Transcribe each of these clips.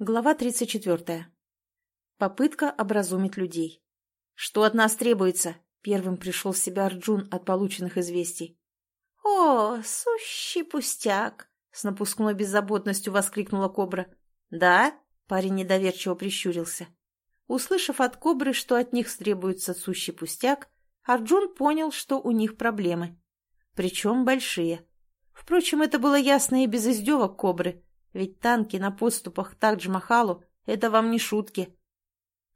Глава 34. Попытка образумить людей. «Что от нас требуется?» — первым пришел в себя Арджун от полученных известий. «О, сущий пустяк!» — с напускной беззаботностью воскликнула кобра. «Да?» — парень недоверчиво прищурился. Услышав от кобры, что от них требуется сущий пустяк, Арджун понял, что у них проблемы. Причем большие. Впрочем, это было ясно и без издевок кобры — ведь танки на подступах к Тадж-Махалу — это вам не шутки.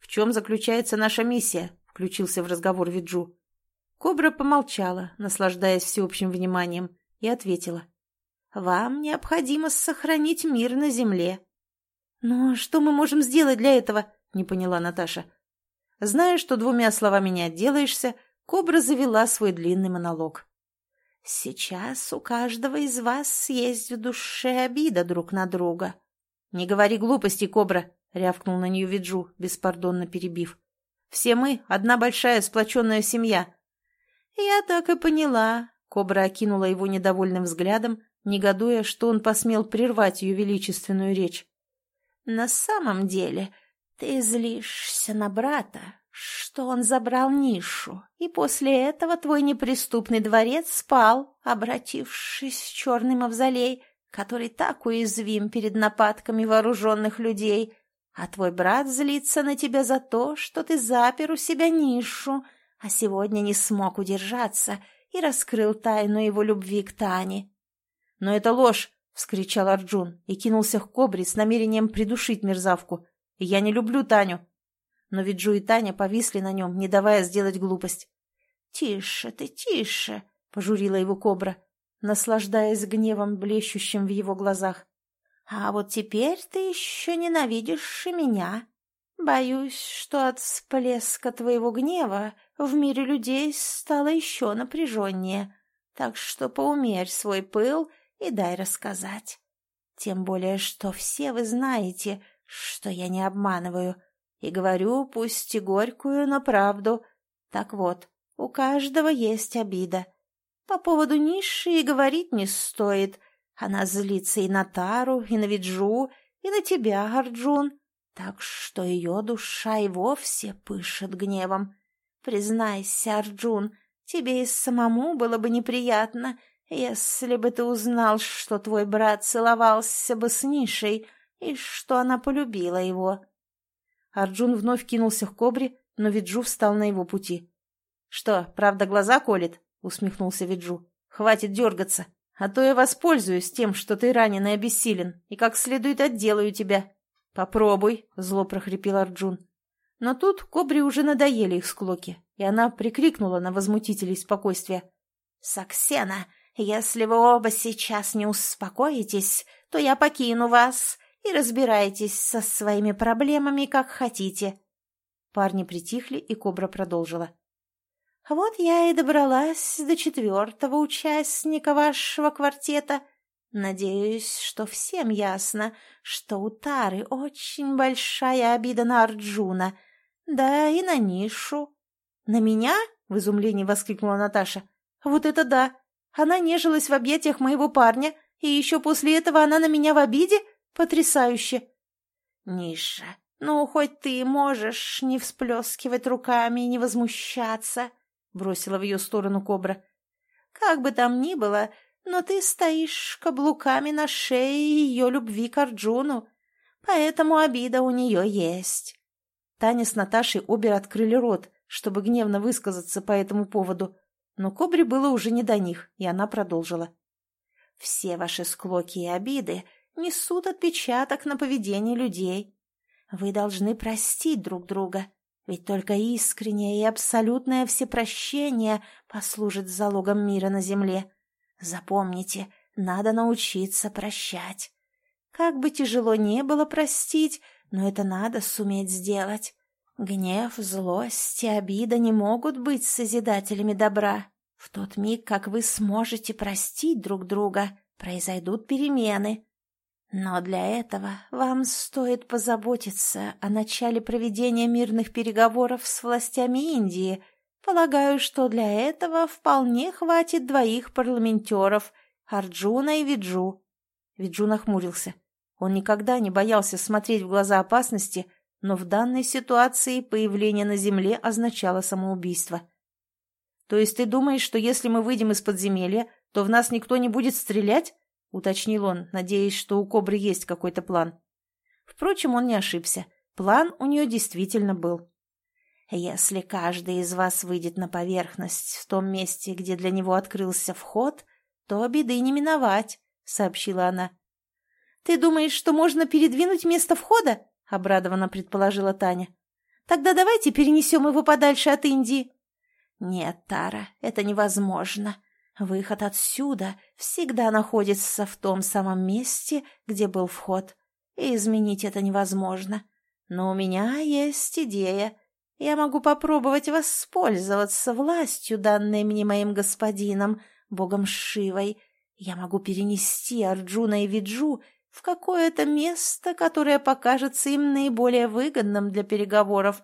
«В чем заключается наша миссия?» — включился в разговор Виджу. Кобра помолчала, наслаждаясь всеобщим вниманием, и ответила. «Вам необходимо сохранить мир на земле». «Но что мы можем сделать для этого?» — не поняла Наташа. Зная, что двумя словами не отделаешься, Кобра завела свой длинный монолог. Сейчас у каждого из вас есть в душе обида друг на друга. — Не говори глупости, Кобра, — рявкнул на нее Виджу, беспардонно перебив. — Все мы — одна большая сплоченная семья. — Я так и поняла. Кобра окинула его недовольным взглядом, негодуя, что он посмел прервать ее величественную речь. — На самом деле ты злишься на брата, что он забрал нишу, и после этого твой неприступный дворец спал, обратившись в черный мавзолей, который так уязвим перед нападками вооруженных людей, а твой брат злится на тебя за то, что ты запер у себя нишу, а сегодня не смог удержаться и раскрыл тайну его любви к Тане. — Но это ложь! — вскричал Арджун и кинулся к кобре с намерением придушить мерзавку. — Я не люблю Таню! — но ведь Джу и Таня повисли на нем, не давая сделать глупость. «Тише ты, тише!» — пожурила его кобра, наслаждаясь гневом, блещущим в его глазах. «А вот теперь ты еще ненавидишь и меня. Боюсь, что от всплеска твоего гнева в мире людей стало еще напряженнее, так что поумерь свой пыл и дай рассказать. Тем более, что все вы знаете, что я не обманываю». И говорю, пусть и горькую, но правду. Так вот, у каждого есть обида. По поводу ниши и говорить не стоит. Она злится и на Тару, и на Виджу, и на тебя, Арджун. Так что ее душа и вовсе пышет гневом. Признайся, Арджун, тебе и самому было бы неприятно, если бы ты узнал, что твой брат целовался бы с Нишей и что она полюбила его. Арджун вновь кинулся к кобре, но Виджу встал на его пути. «Что, правда глаза колет?» — усмехнулся Виджу. «Хватит дергаться, а то я воспользуюсь тем, что ты ранен и обессилен, и как следует отделаю тебя». «Попробуй», — зло прохрипел Арджун. Но тут кобре уже надоели их склоки, и она прикрикнула на возмутителей спокойствия. «Саксена, если вы оба сейчас не успокоитесь, то я покину вас и разбирайтесь со своими проблемами, как хотите». Парни притихли, и Кобра продолжила. «Вот я и добралась до четвертого участника вашего квартета. Надеюсь, что всем ясно, что у Тары очень большая обида на Арджуна, да и на Нишу». «На меня?» — в изумлении воскликнула Наташа. «Вот это да! Она нежилась в объятиях моего парня, и еще после этого она на меня в обиде?» Потрясающе!» «Ниша, ну, хоть ты можешь не всплескивать руками и не возмущаться», — бросила в ее сторону кобра. «Как бы там ни было, но ты стоишь каблуками на шее ее любви к Арджуну, поэтому обида у нее есть». Таня с Наташей обе открыли рот, чтобы гневно высказаться по этому поводу, но кобре было уже не до них, и она продолжила. «Все ваши склоки и обиды несут отпечаток на поведение людей. Вы должны простить друг друга, ведь только искреннее и абсолютное всепрощение послужит залогом мира на земле. Запомните, надо научиться прощать. Как бы тяжело не было простить, но это надо суметь сделать. Гнев, злость и обида не могут быть созидателями добра. В тот миг, как вы сможете простить друг друга, произойдут перемены. Но для этого вам стоит позаботиться о начале проведения мирных переговоров с властями Индии. Полагаю, что для этого вполне хватит двоих парламентеров, Арджуна и Виджу. Виджу нахмурился. Он никогда не боялся смотреть в глаза опасности, но в данной ситуации появление на земле означало самоубийство. «То есть ты думаешь, что если мы выйдем из подземелья, то в нас никто не будет стрелять?» — уточнил он, надеясь, что у кобры есть какой-то план. Впрочем, он не ошибся. План у нее действительно был. «Если каждый из вас выйдет на поверхность в том месте, где для него открылся вход, то беды не миновать», — сообщила она. «Ты думаешь, что можно передвинуть место входа?» — обрадованно предположила Таня. «Тогда давайте перенесем его подальше от Индии». «Нет, Тара, это невозможно. Выход отсюда всегда находится в том самом месте, где был вход, и изменить это невозможно. Но у меня есть идея. Я могу попробовать воспользоваться властью, данной мне моим господином, богом Шивой. Я могу перенести Арджуна и Виджу в какое-то место, которое покажется им наиболее выгодным для переговоров.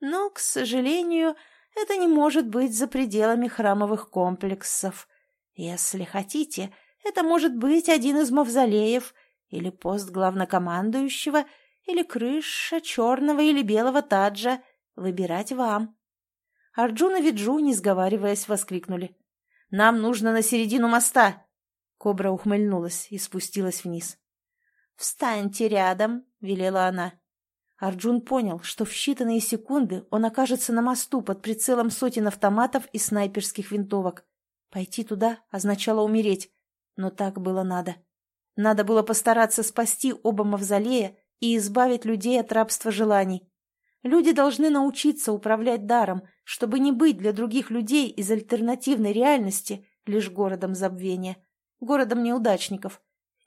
Но, к сожалению, это не может быть за пределами храмовых комплексов. Если хотите, это может быть один из мавзолеев или пост главнокомандующего, или крыша черного или белого таджа. Выбирать вам. Арджуна и Виджу, не сговариваясь, воскликнули. «Нам нужно на середину моста!» Кобра ухмыльнулась и спустилась вниз. «Встаньте рядом!» — велела она. Арджун понял, что в считанные секунды он окажется на мосту под прицелом сотен автоматов и снайперских винтовок. Пойти туда означало умереть, но так было надо. Надо было постараться спасти оба мавзолея и избавить людей от рабства желаний. Люди должны научиться управлять даром, чтобы не быть для других людей из альтернативной реальности лишь городом забвения, городом неудачников,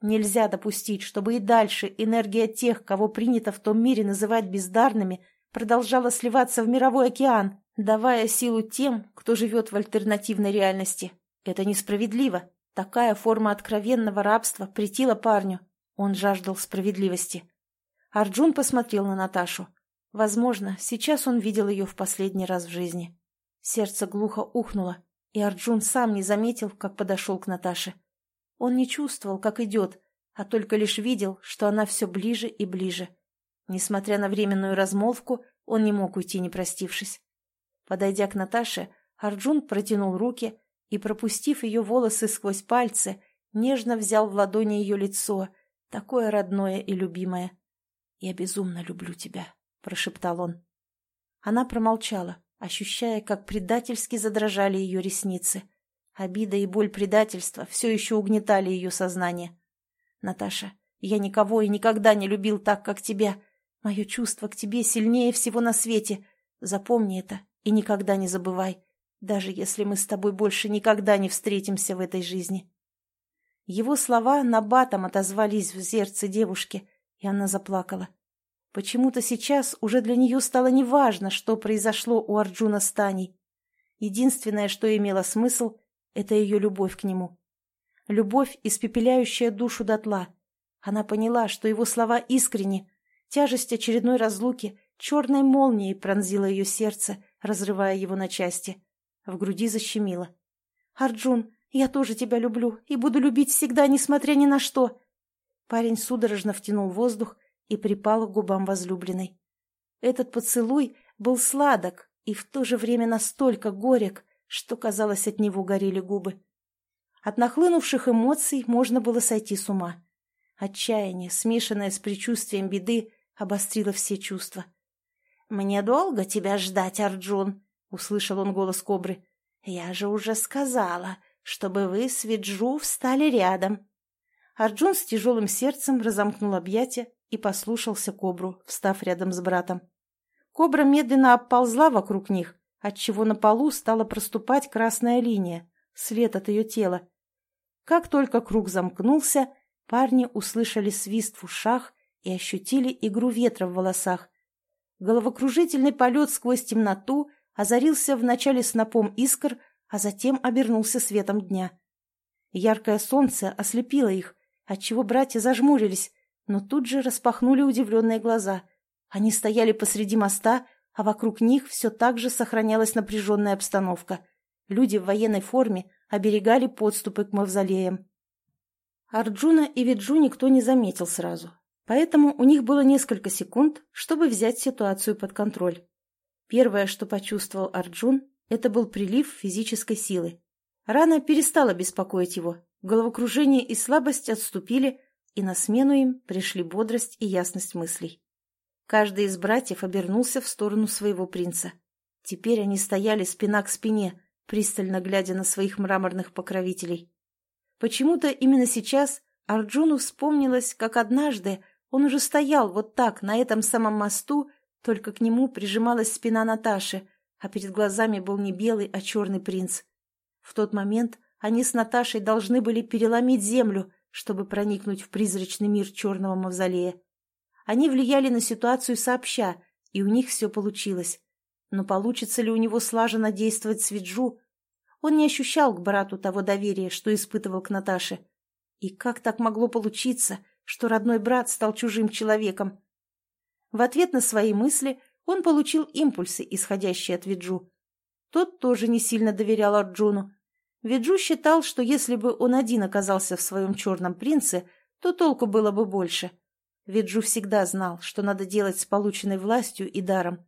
Нельзя допустить, чтобы и дальше энергия тех, кого принято в том мире называть бездарными, продолжала сливаться в мировой океан, давая силу тем, кто живет в альтернативной реальности. Это несправедливо. Такая форма откровенного рабства претила парню. Он жаждал справедливости. Арджун посмотрел на Наташу. Возможно, сейчас он видел ее в последний раз в жизни. Сердце глухо ухнуло, и Арджун сам не заметил, как подошел к Наташе. Он не чувствовал, как идет, а только лишь видел, что она все ближе и ближе. Несмотря на временную размолвку, он не мог уйти, не простившись. Подойдя к Наташе, Арджун протянул руки и, пропустив ее волосы сквозь пальцы, нежно взял в ладони ее лицо, такое родное и любимое. «Я безумно люблю тебя», — прошептал он. Она промолчала, ощущая, как предательски задрожали ее ресницы. Обида и боль предательства все еще угнетали ее сознание. «Наташа, я никого и никогда не любил так, как тебя. Мое чувство к тебе сильнее всего на свете. Запомни это и никогда не забывай, даже если мы с тобой больше никогда не встретимся в этой жизни». Его слова набатом отозвались в сердце девушки, и она заплакала. Почему-то сейчас уже для нее стало неважно, что произошло у Арджуна с Таней. Единственное, что имело смысл, это ее любовь к нему. Любовь, испепеляющая душу дотла. Она поняла, что его слова искренни. Тяжесть очередной разлуки черной молнией пронзила ее сердце, разрывая его на части. В груди защемило. «Арджун, я тоже тебя люблю и буду любить всегда, несмотря ни на что!» Парень судорожно втянул воздух и припал к губам возлюбленной. Этот поцелуй был сладок и в то же время настолько горек, что, казалось, от него горели губы. От нахлынувших эмоций можно было сойти с ума. Отчаяние, смешанное с предчувствием беды, обострило все чувства. «Мне долго тебя ждать, Арджун?» — услышал он голос кобры. «Я же уже сказала, чтобы вы с Виджу встали рядом». Арджун с тяжелым сердцем разомкнул объятия и послушался кобру, встав рядом с братом. Кобра медленно оползла вокруг них, отчего на полу стала проступать красная линия, след от ее тела. Как только круг замкнулся, парни услышали свист в ушах и ощутили игру ветра в волосах. Головокружительный полет сквозь темноту озарился вначале снопом искр, а затем обернулся светом дня. Яркое солнце ослепило их, отчего братья зажмурились, но тут же распахнули удивленные глаза. Они стояли посреди моста, а вокруг них все так же сохранялась напряженная обстановка. Люди в военной форме оберегали подступы к мавзолеям. Арджуна и Виджу никто не заметил сразу, поэтому у них было несколько секунд, чтобы взять ситуацию под контроль. Первое, что почувствовал Арджун, это был прилив физической силы. Рана перестала беспокоить его, головокружение и слабость отступили, и на смену им пришли бодрость и ясность мыслей. Каждый из братьев обернулся в сторону своего принца. Теперь они стояли спина к спине, пристально глядя на своих мраморных покровителей. Почему-то именно сейчас Арджуну вспомнилось, как однажды он уже стоял вот так, на этом самом мосту, только к нему прижималась спина Наташи, а перед глазами был не белый, а черный принц. В тот момент они с Наташей должны были переломить землю, чтобы проникнуть в призрачный мир черного мавзолея. Они влияли на ситуацию сообща, и у них все получилось. Но получится ли у него слаженно действовать с Виджу, он не ощущал к брату того доверия, что испытывал к Наташе. И как так могло получиться, что родной брат стал чужим человеком? В ответ на свои мысли он получил импульсы, исходящие от Виджу. Тот тоже не сильно доверял Арджуну. Виджу считал, что если бы он один оказался в своем черном принце, то толку было бы больше. Виджу всегда знал, что надо делать с полученной властью и даром.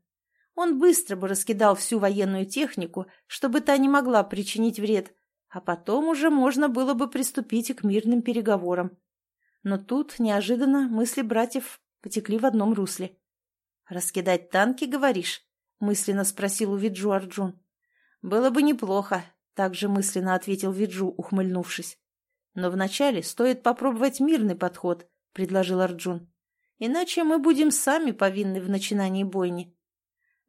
Он быстро бы раскидал всю военную технику, чтобы та не могла причинить вред, а потом уже можно было бы приступить и к мирным переговорам. Но тут, неожиданно, мысли братьев потекли в одном русле. «Раскидать танки, говоришь?» — мысленно спросил у Виджу Арджун. «Было бы неплохо», — также мысленно ответил Виджу, ухмыльнувшись. «Но вначале стоит попробовать мирный подход», — предложил Арджун. «Иначе мы будем сами повинны в начинании бойни».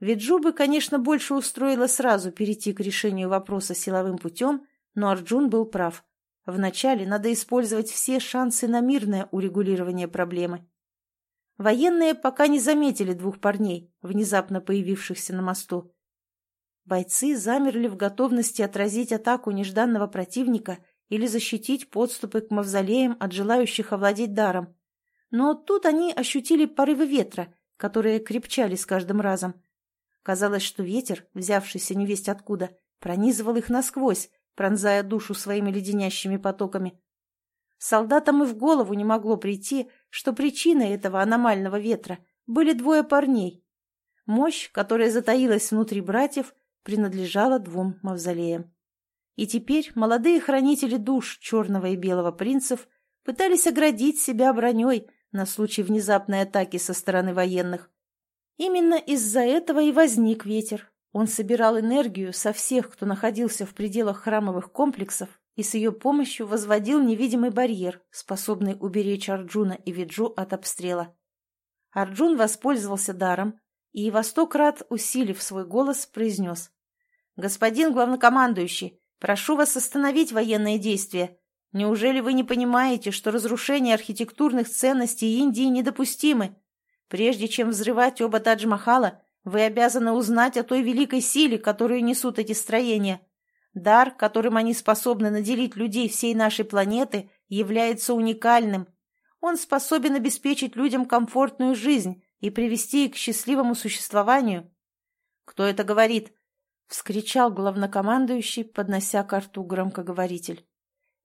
Виджу бы, конечно, больше устроило сразу перейти к решению вопроса силовым путем, но Арджун был прав. Вначале надо использовать все шансы на мирное урегулирование проблемы. Военные пока не заметили двух парней, внезапно появившихся на мосту. Бойцы замерли в готовности отразить атаку нежданного противника или защитить подступы к мавзолеям от желающих овладеть даром. Но тут они ощутили порывы ветра, которые крепчали с каждым разом. Казалось, что ветер, взявшийся невесть откуда, пронизывал их насквозь, пронзая душу своими леденящими потоками. Солдатам и в голову не могло прийти, что причиной этого аномального ветра были двое парней. Мощь, которая затаилась внутри братьев, принадлежала двум мавзолеям. И теперь молодые хранители душ черного и белого принцев пытались оградить себя броней на случай внезапной атаки со стороны военных. Именно из-за этого и возник ветер. Он собирал энергию со всех, кто находился в пределах храмовых комплексов, и с ее помощью возводил невидимый барьер, способный уберечь Арджуна и Виджу от обстрела. Арджун воспользовался даром и, во сто крат усилив свой голос, произнес. «Господин главнокомандующий, прошу вас остановить военные действия. Неужели вы не понимаете, что разрушение архитектурных ценностей Индии недопустимы?» Прежде чем взрывать оба Тадж-Махала, вы обязаны узнать о той великой силе, которую несут эти строения. Дар, которым они способны наделить людей всей нашей планеты, является уникальным. Он способен обеспечить людям комфортную жизнь и привести их к счастливому существованию. «Кто это говорит?» — вскричал главнокомандующий, поднося к рту громкоговоритель.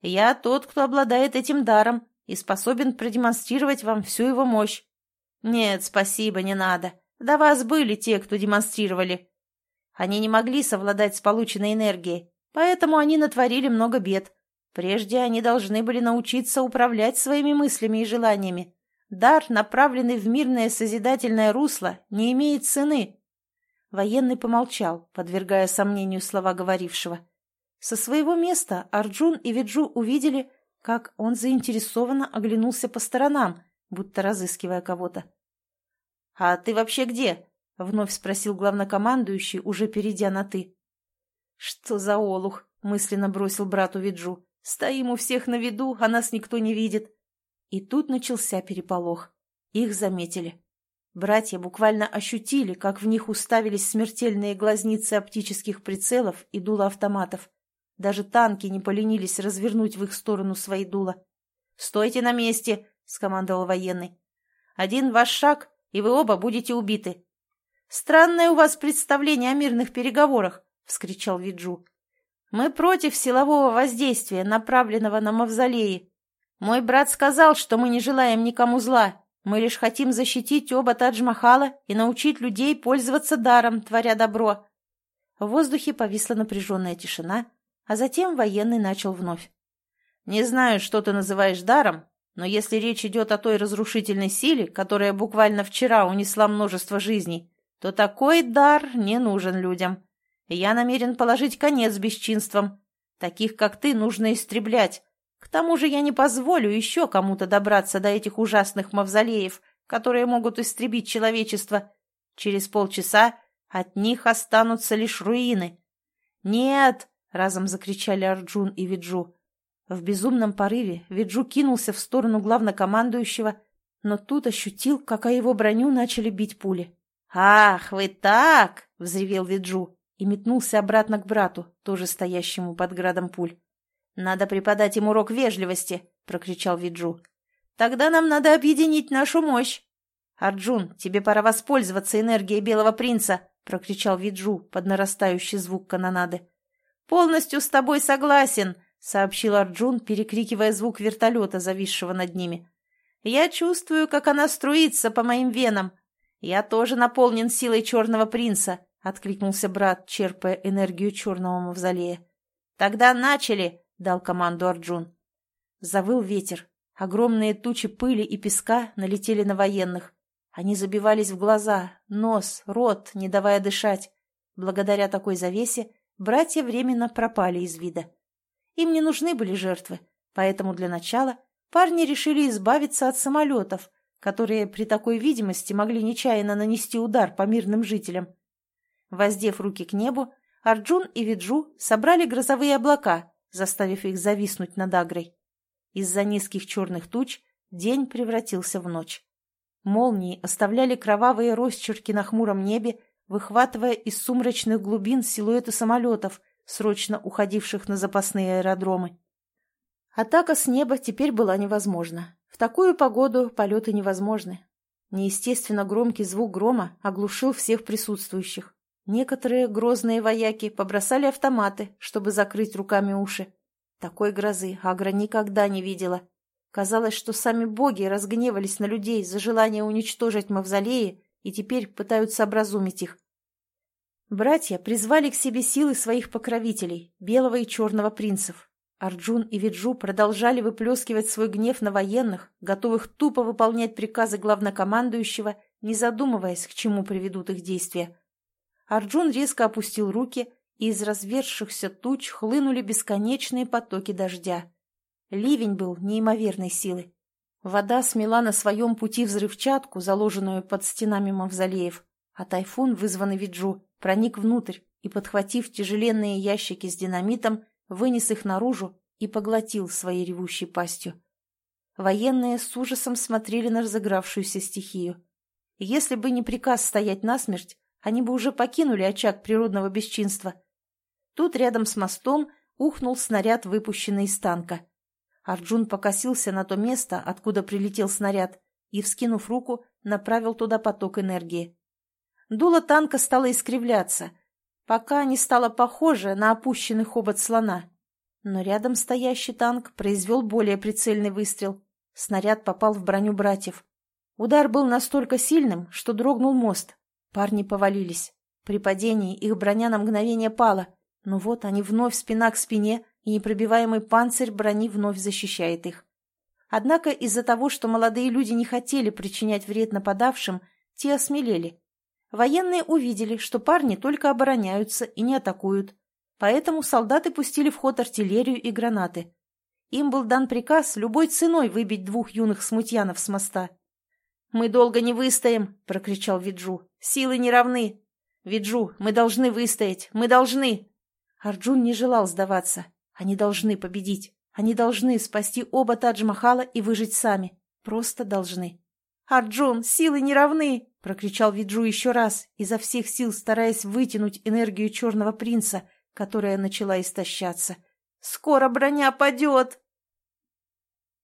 «Я тот, кто обладает этим даром и способен продемонстрировать вам всю его мощь. «Нет, спасибо, не надо. До вас были те, кто демонстрировали. Они не могли совладать с полученной энергией, поэтому они натворили много бед. Прежде они должны были научиться управлять своими мыслями и желаниями. Дар, направленный в мирное созидательное русло, не имеет цены». Военный помолчал, подвергая сомнению слова говорившего. Со своего места Арджун и Виджу увидели, как он заинтересованно оглянулся по сторонам, будто разыскивая кого-то. «А ты вообще где?» — вновь спросил главнокомандующий, уже перейдя на «ты». «Что за олух?» — мысленно бросил брату Виджу. «Стоим у всех на виду, а нас никто не видит». И тут начался переполох. Их заметили. Братья буквально ощутили, как в них уставились смертельные глазницы оптических прицелов и дула автоматов. Даже танки не поленились развернуть в их сторону свои дула. «Стойте на месте!» — скомандовал военный. «Один ваш шаг, и вы оба будете убиты». «Странное у вас представление о мирных переговорах», — вскричал Виджу. «Мы против силового воздействия, направленного на мавзолеи. Мой брат сказал, что мы не желаем никому зла. Мы лишь хотим защитить оба Тадж-Махала и научить людей пользоваться даром, творя добро». В воздухе повисла напряженная тишина, а затем военный начал вновь. «Не знаю, что ты называешь даром, но если речь идет о той разрушительной силе, которая буквально вчера унесла множество жизней, то такой дар не нужен людям. Я намерен положить конец бесчинствам. Таких, как ты, нужно истреблять. К тому же я не позволю еще кому-то добраться до этих ужасных мавзолеев, которые могут истребить человечество. Через полчаса от них останутся лишь руины. «Нет!» — разом закричали Арджун и Виджу. В безумном порыве Виджу кинулся в сторону главнокомандующего, но тут ощутил, как о его броню начали бить пули. «Ах, вы так!» — взревел Виджу и метнулся обратно к брату, тоже стоящему под градом пуль. «Надо преподать им урок вежливости!» — прокричал Виджу. «Тогда нам надо объединить нашу мощь!» «Арджун, тебе пора воспользоваться энергией Белого Принца!» — прокричал Виджу под нарастающий звук канонады. «Полностью с тобой согласен!» — сообщил Арджун, перекрикивая звук вертолета, зависшего над ними. «Я чувствую, как она струится по моим венам. Я тоже наполнен силой черного принца», — откликнулся брат, черпая энергию черного мавзолея. «Тогда начали!» — дал команду Арджун. Завыл ветер. Огромные тучи пыли и песка налетели на военных. Они забивались в глаза, нос, рот, не давая дышать. Благодаря такой завесе братья временно пропали из вида. Им не нужны были жертвы, поэтому для начала парни решили избавиться от самолетов, которые при такой видимости могли нечаянно нанести удар по мирным жителям. Воздев руки к небу, Арджун и Виджу собрали грозовые облака, заставив их зависнуть над Агрой. Из-за низких черных туч день превратился в ночь. Молнии оставляли кровавые росчерки на хмуром небе, выхватывая из сумрачных глубин силуэты самолетов, срочно уходивших на запасные аэродромы. Атака с неба теперь была невозможна. В такую погоду полеты невозможны. Неестественно громкий звук грома оглушил всех присутствующих. Некоторые грозные вояки побросали автоматы, чтобы закрыть руками уши. Такой грозы Агра никогда не видела. Казалось, что сами боги разгневались на людей за желание уничтожить мавзолеи и теперь пытаются образумить их. Братья призвали к себе силы своих покровителей, белого и черного принцев. Арджун и Виджу продолжали выплескивать свой гнев на военных, готовых тупо выполнять приказы главнокомандующего, не задумываясь, к чему приведут их действия. Арджун резко опустил руки, и из развершихся туч хлынули бесконечные потоки дождя. Ливень был неимоверной силы. Вода смела на своем пути взрывчатку, заложенную под стенами мавзолеев, а тайфун, вызванный Виджу, проник внутрь и, подхватив тяжеленные ящики с динамитом, вынес их наружу и поглотил своей ревущей пастью. Военные с ужасом смотрели на разыгравшуюся стихию. Если бы не приказ стоять насмерть, они бы уже покинули очаг природного бесчинства. Тут рядом с мостом ухнул снаряд, выпущенный из танка. Арджун покосился на то место, откуда прилетел снаряд, и, вскинув руку, направил туда поток энергии. Дуло танка стало искривляться, пока не стало похоже на опущенный хобот слона. Но рядом стоящий танк произвел более прицельный выстрел. Снаряд попал в броню братьев. Удар был настолько сильным, что дрогнул мост. Парни повалились. При падении их броня на мгновение пала, но вот они вновь спина к спине, и непробиваемый панцирь брони вновь защищает их. Однако из-за того, что молодые люди не хотели причинять вред нападавшим, те осмелели Военные увидели, что парни только обороняются и не атакуют, поэтому солдаты пустили в ход артиллерию и гранаты. Им был дан приказ любой ценой выбить двух юных смутьянов с моста. «Мы долго не выстоим!» — прокричал Виджу. «Силы не равны! Виджу, мы должны выстоять! Мы должны!» Арджун не желал сдаваться. Они должны победить. Они должны спасти оба Тадж-Махала и выжить сами. Просто должны. «Арджун, силы не равны!» — прокричал Виджу еще раз, изо всех сил стараясь вытянуть энергию черного принца, которая начала истощаться. «Скоро броня падет!»